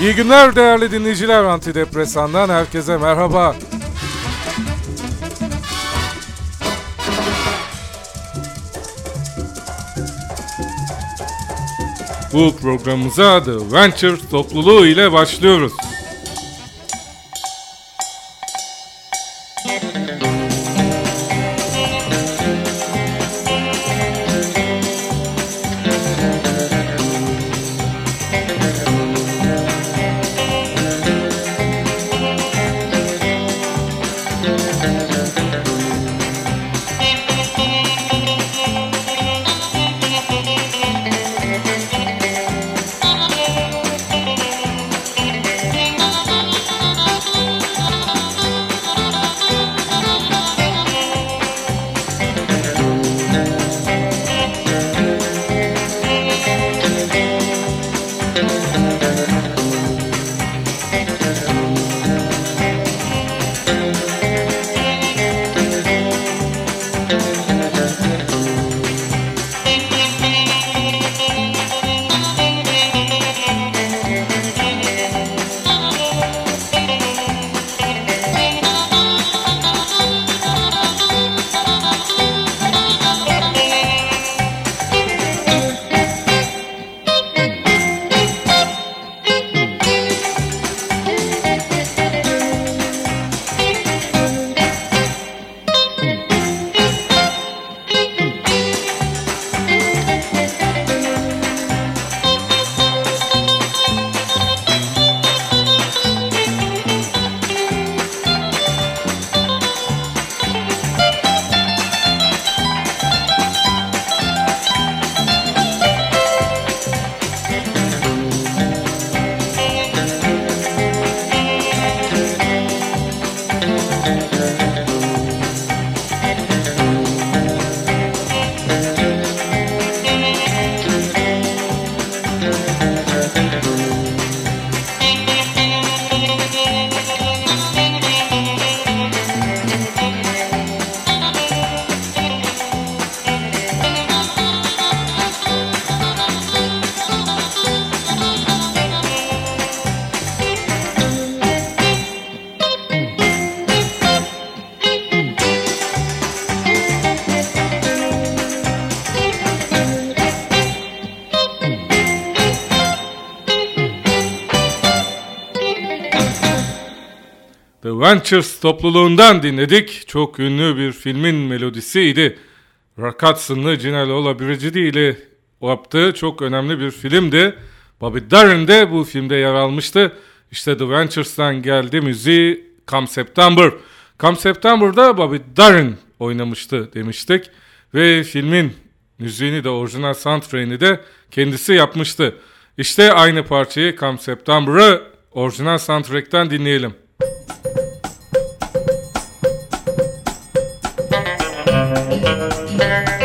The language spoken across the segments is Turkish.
İyi günler değerli dinleyiciler Antidepresan'dan herkese merhaba. Bu programımıza The Ventures topluluğu ile başlıyoruz. Ventures topluluğundan dinledik. Çok ünlü bir filmin melodisiydi. Rock Hudson'lı Gina Lola Brigidi ile yaptığı çok önemli bir filmdi. Bobby Darin de bu filmde yer almıştı. İşte The Ventures'tan geldi müziği Come September. Come September'da Bobby Darin oynamıştı demiştik. Ve filmin müziğini de orijinal soundtrack'ini de kendisi yapmıştı. İşte aynı parçayı Come September'ı orijinal soundtrack'ten dinleyelim. Thank you.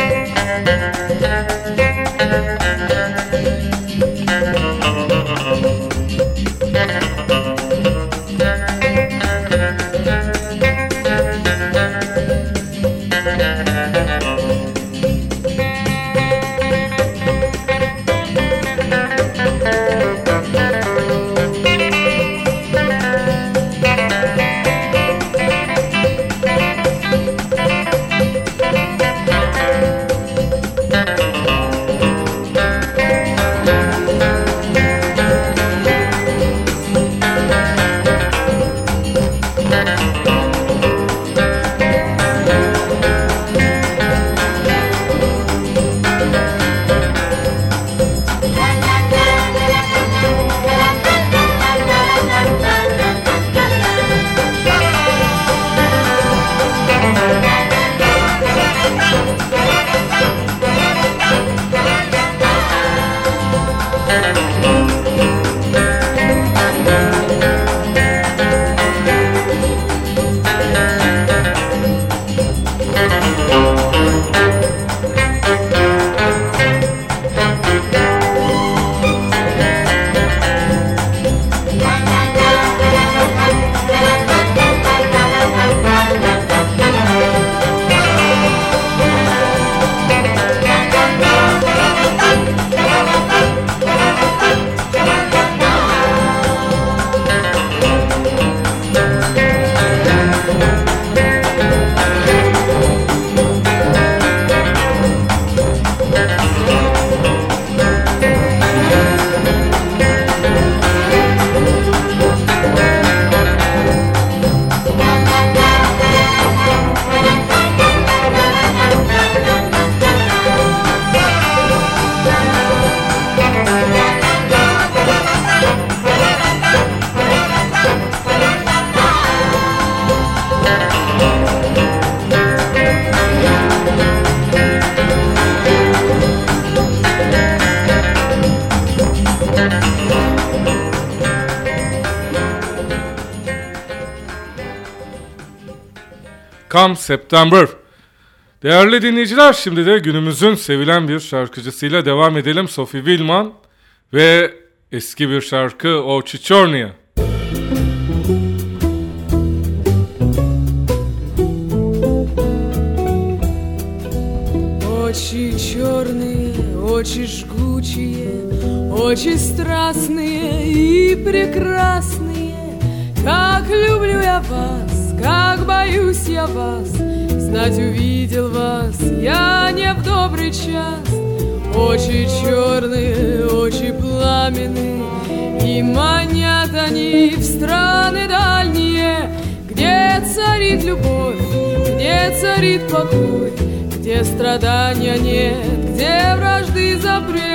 Come September. Değerli dinleyiciler şimdi de günümüzün sevilen bir şarkıcısıyla devam edelim. Sophie Wilman ve eski bir şarkı O Chichornia. Очи черные, очи жгучие, очи страстные и прекрасные. Как люблю я вас, Как боюсь я вас, знать увидел вас я не в добрый час. Очи черные, очи пламенные, и манят они в страны дальние, где царит любовь, где царит покой где страдания нет, где вражды запрет.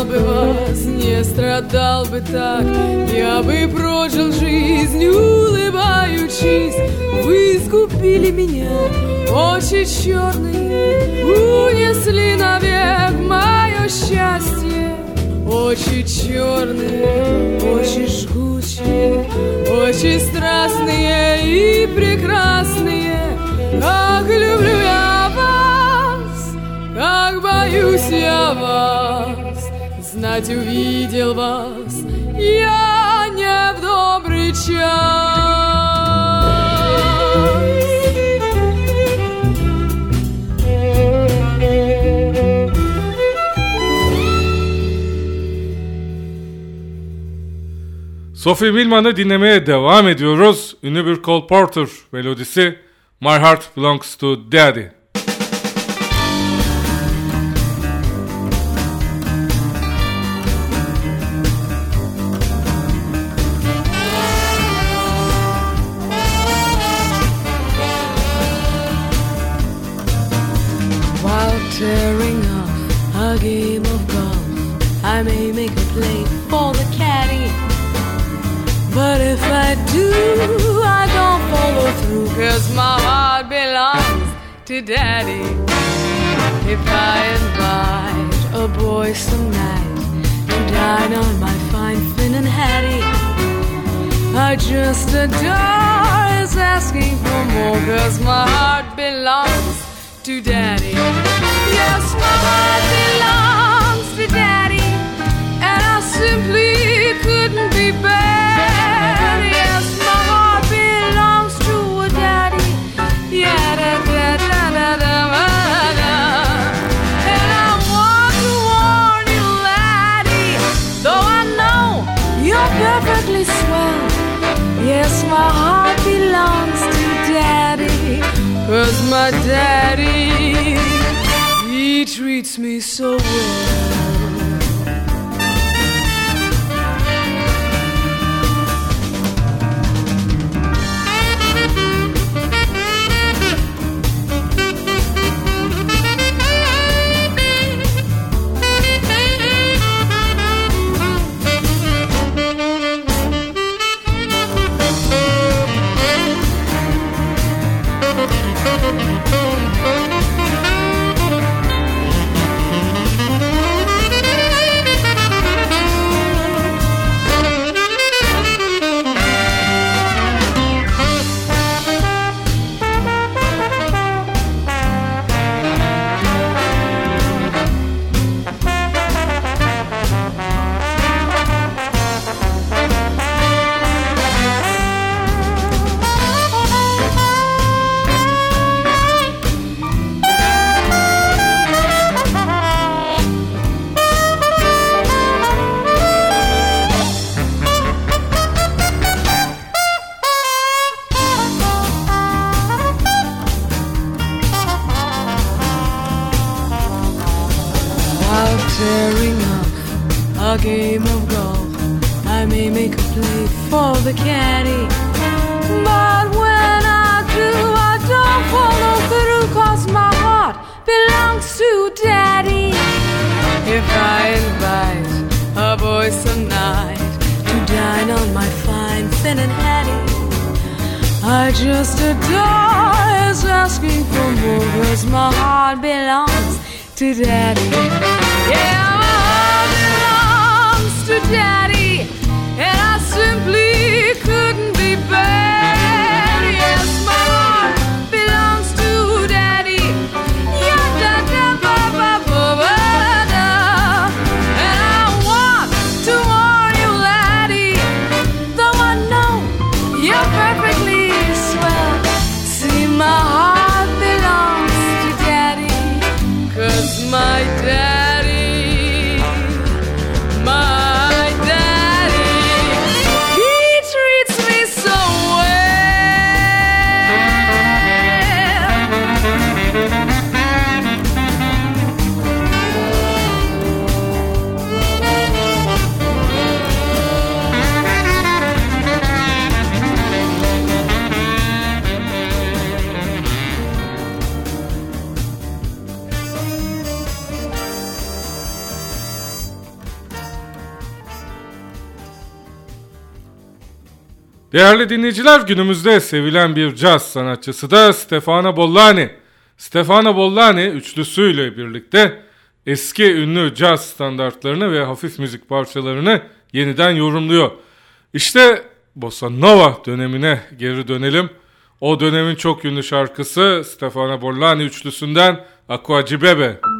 Встречал бы вас, не страдал бы так, я бы прожил жизнь, улыбаючись. Вы искупили меня, очи черные, унесли навек мое счастье. Очи черные, очи жгучие, очи страстные и прекрасные, как люблю я вас, как боюсь я вас, знать увидел вас я не в добрый час. Sophie Wilman'ı dinlemeye devam ediyoruz. Ünlü bir Cole Porter melodisi My Heart Belongs to Daddy. Daddy. If I invite a boy some night and dine on my fine Finn and Hattie, I just adore his asking for more, cause my heart belongs to daddy. Yes, my heart belongs to daddy, and I simply couldn't be bad. My daddy, he treats me so well. Invite a boy some night. To dine on my fine Finn and Hattie, I just adore his asking for more, cause my heart belongs to daddy. Yeah, my heart belongs to daddy, Değerli dinleyiciler günümüzde sevilen bir caz sanatçısı da Stefano Bollani. Stefano Bollani üçlüsüyle birlikte eski ünlü caz standartlarını ve hafif müzik parçalarını yeniden yorumluyor. İşte Bossa Nova dönemine geri dönelim. O dönemin çok ünlü şarkısı Stefano Bollani üçlüsünden Cibebe. Thank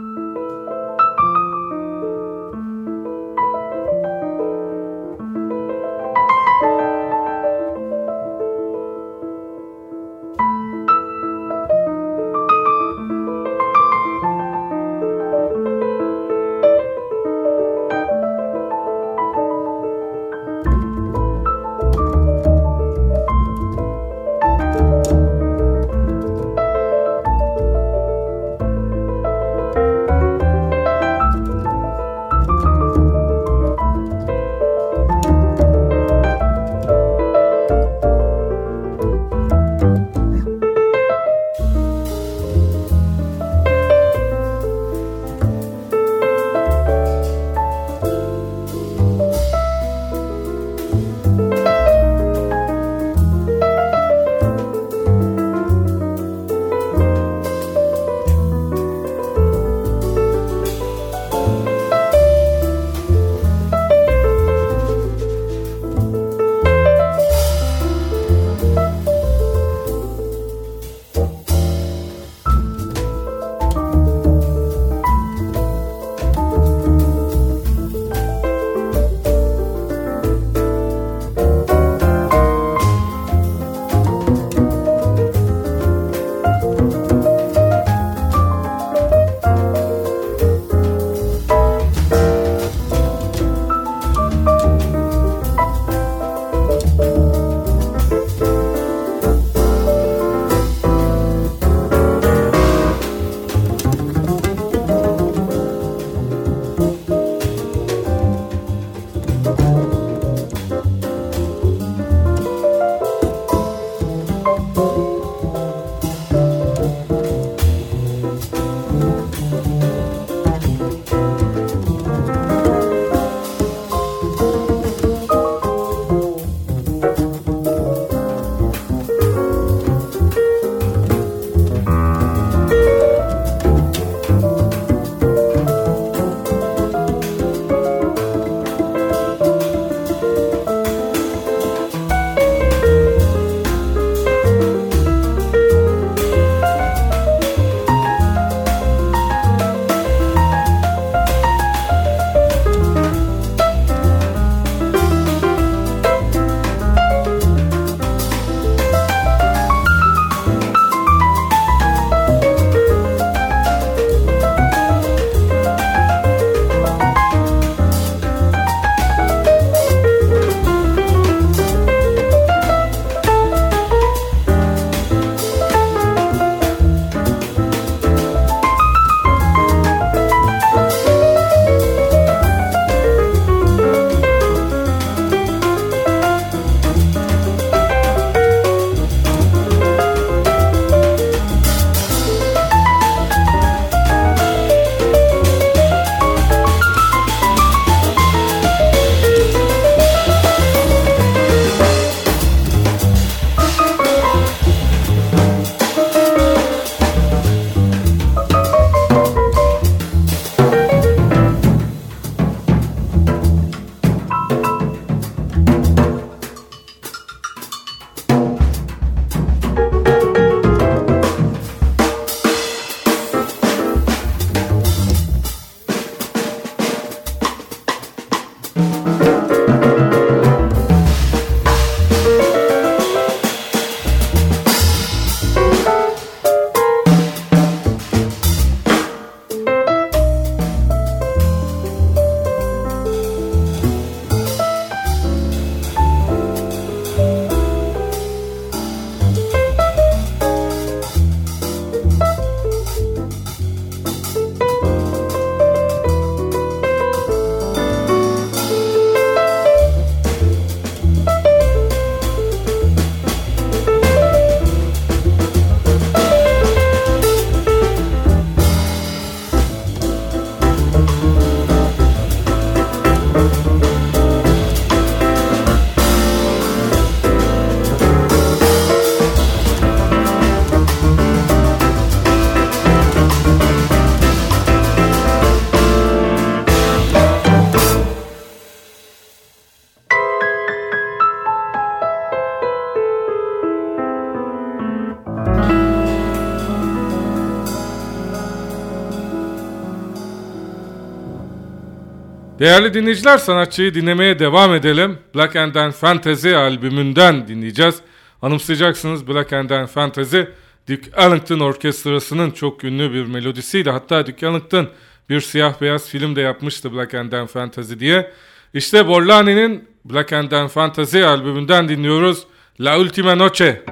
Değerli dinleyiciler sanatçıyı dinlemeye devam edelim. Black and Dan Fantasy albümünden dinleyeceğiz. Anımsayacaksınız Black and Dan Fantasy Duke Ellington Orkestrası'nın çok ünlü bir melodisiydi. Hatta Duke Ellington bir siyah beyaz film de yapmıştı Black and Dan Fantasy diye. İşte Borlani'nin Black and Dan Fantasy albümünden dinliyoruz. La Ultima Noche.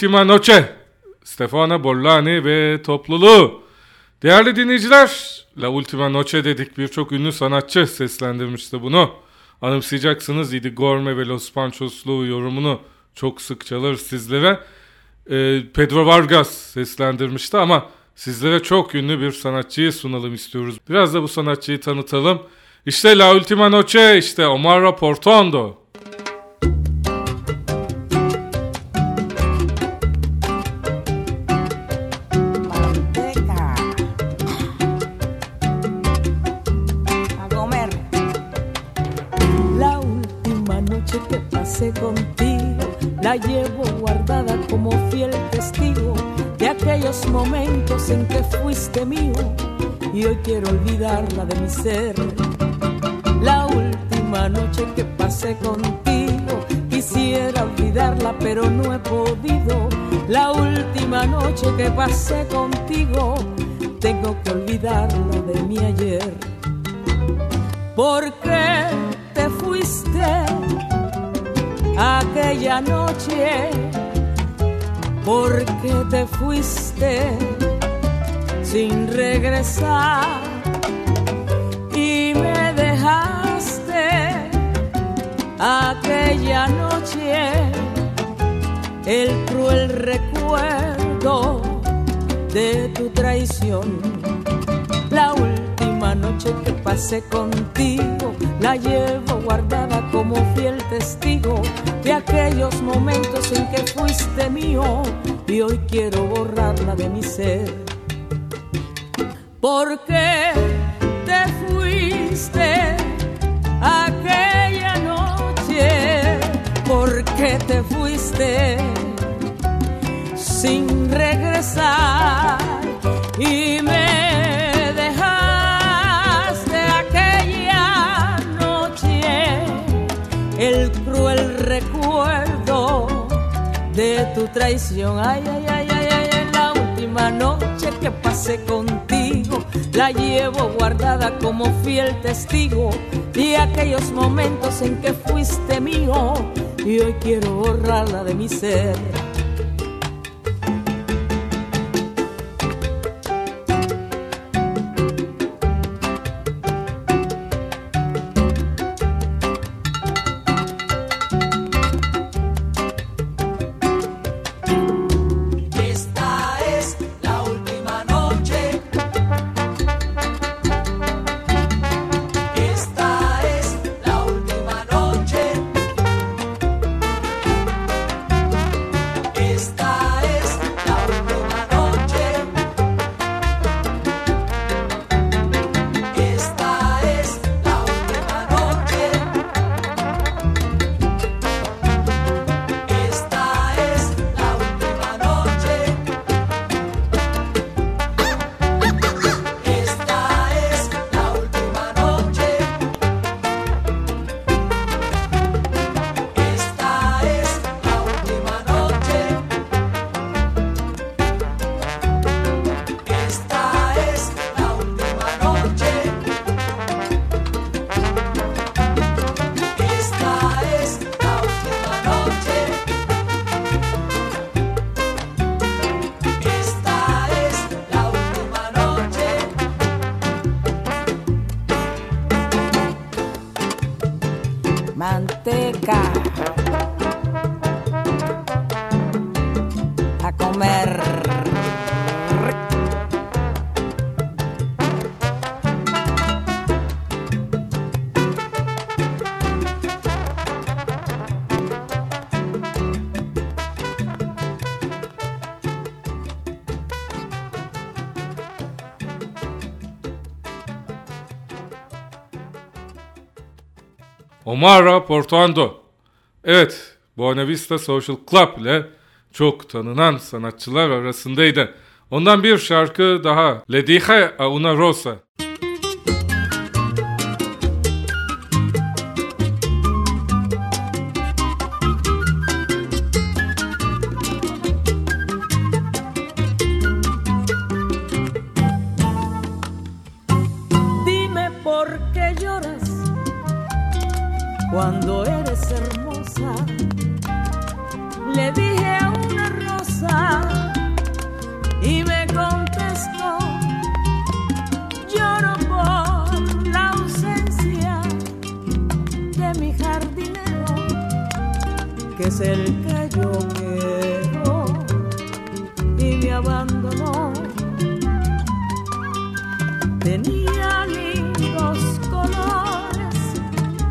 La Ultima Noche Stefano Bollani ve topluluğu Değerli dinleyiciler, La Ultima Noche dedik birçok ünlü sanatçı seslendirmişti bunu. Anımsayacaksınız Idi Gorme ve Los Panchos'lu yorumunu çok sık çalır sizlere. Ee, Pedro Vargas seslendirmişti ama sizlere çok ünlü bir sanatçıyı sunalım istiyoruz. Biraz da bu sanatçıyı tanıtalım. İşte La Ultima Noche, işte Omar Portondo. Aquellos momentos en que fuiste mío y hoy quiero olvidarla de mi ser. La última noche que pasé contigo quisiera olvidarla pero no he podido. La última noche que pasé contigo tengo que olvidarla de mi ayer. ¿Por qué te fuiste? aquella noche, porque te fuiste sin regresar y me dejaste aquella noche el cruel recuerdo de tu traición. La última noche que pasé contigo la llevo guardada como fiel testigo de aquellos momentos en que fuiste mío y hoy quiero borrarla de mi ser. Porque te fuiste aquella noche, porque te fuiste sin regresar y me tu traición. Ay, ay, ay, ay, ay, la última noche que pasé contigo, la llevo guardada como fiel testigo de aquellos momentos en que fuiste mío y hoy quiero borrarla de mi ser. Omara Portuando. Evet, Buena Vista Social Club ile çok tanınan sanatçılar arasındaydı. Ondan bir şarkı daha. Le dije a una rosa. El que yo quiero y me abandonó. Tenía lindos colores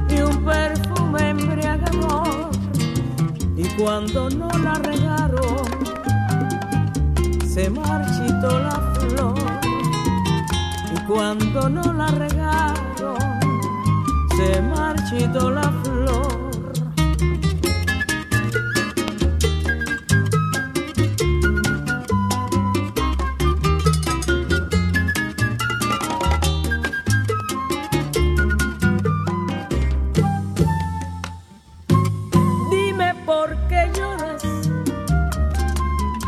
y un perfume embriagador y cuando no la regaron se marchitó la flor y cuando no la regaron se marchitó la flor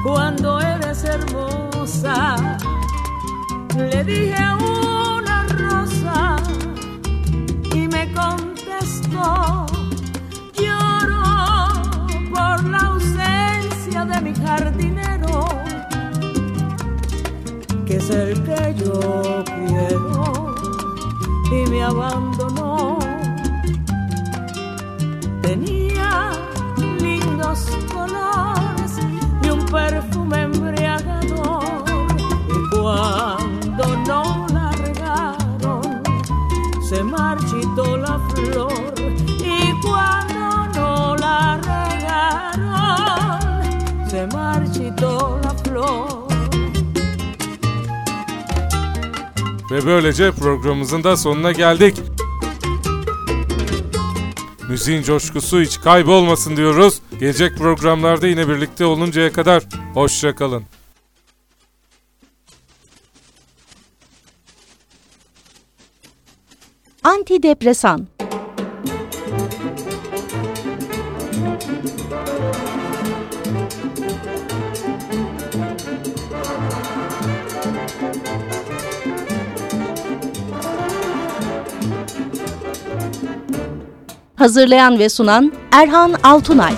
cuando eres hermosa. Le dije a una rosa y me contestó, lloro por la ausencia de mi jardinero, que es el que yo quiero y me abandonó. Perfume embriagador. Y cuando no la regaron, se marchitó la flor. Y cuando no la regaron, se marchitó la flor. Ve böylece programımızın da sonuna geldik. Müziğin coşkusu hiç kaybolmasın diyoruz. Gelecek programlarda yine birlikte oluncaya kadar hoşçakalın. Antidepresan Hazırlayan ve sunan Erhan Altunay